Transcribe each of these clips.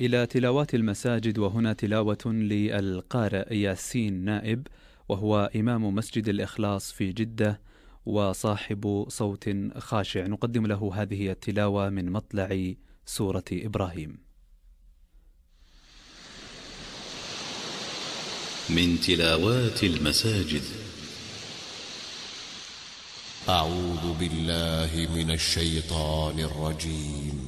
إلى تلاوات المساجد وهنا تلاوة للقارئ ياسين نائب وهو إمام مسجد الإخلاص في جدة وصاحب صوت خاشع. نقدم له هذه التلاوة من مطلع سورة إبراهيم. من تلاوات المساجد. أعوذ بالله من الشيطان الرجيم.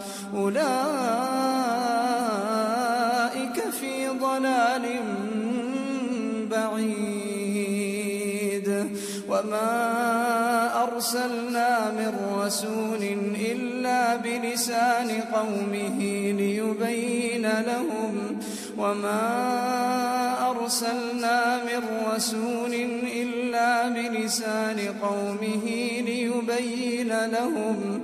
أولئك في ضلال بعيد. وما أرسلنا من رسول إلا بلسان قومه ليبين لهم. وما أرسلنا من رسول إلا بلسان قومه ليبين لهم.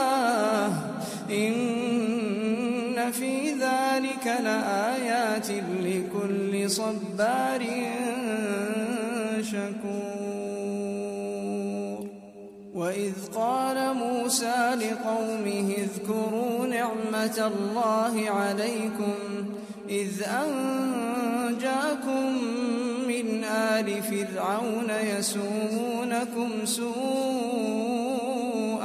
إن في ذلك لآيات لكل صبار شكور. وإذ قال موسى لقومه اذكروا نعمة الله عليكم إذ أنجاكم من آل فرعون يسومونكم سوء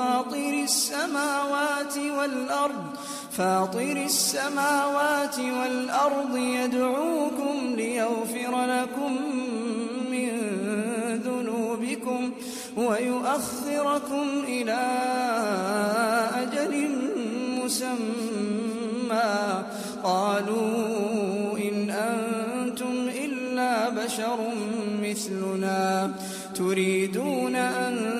فاطر السماوات والأرض فاطر السماوات والأرض يدعوكم ليغفر لكم من ذنوبكم ويؤخركم إلى أجل مسمى. قالوا إن أنتم إلا بشر مثلنا تريدون أن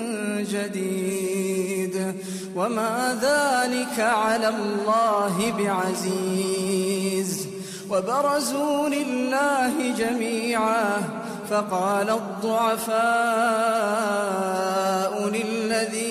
جديد. وما ذلك على الله بعزيز. وبرزوا لله جميعا. فقال الضعفاء للذين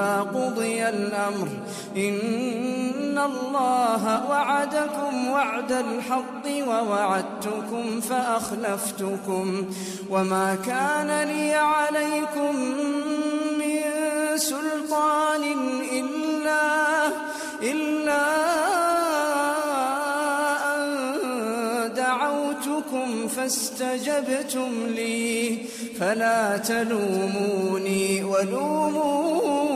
قضي الأمر. إن الله وعدكم وعد الحق ووعدتكم فأخلفتكم. وما كان لي عليكم من سلطان إلا إلا أن دعوتكم فاستجبتم لي. فلا تلوموني ولوموا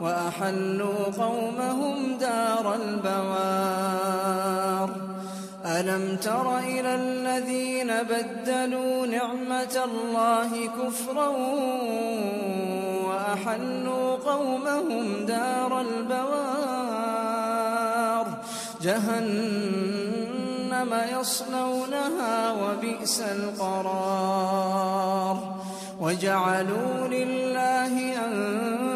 وأحلوا قومهم دار البوار. ألم تر إلى الذين بدلوا نعمة الله كفرا وأحلوا قومهم دار البوار؟ جهنم يصلونها وبئس القرار. وجعلوا لله ليضلوا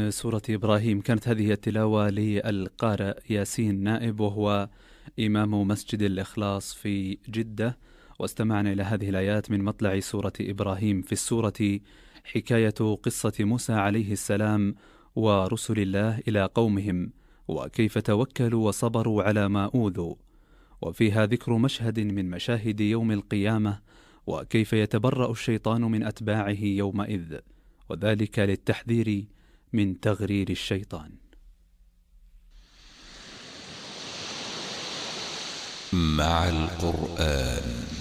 سورة إبراهيم. كانت هذه التلاوة للقارئ ياسين نائب وهو إمام مسجد الإخلاص في جدة. واستمعنا إلى هذه الآيات من مطلع سورة إبراهيم. في السورة حكاية قصة موسى عليه السلام ورسل الله إلى قومهم وكيف توكلوا وصبروا على ما أوذوا. وفيها ذكر مشهد من مشاهد يوم القيامة وكيف يتبرأ الشيطان من أتباعه يومئذ. وذلك للتحذير من تغرير الشيطان. مع القرآن.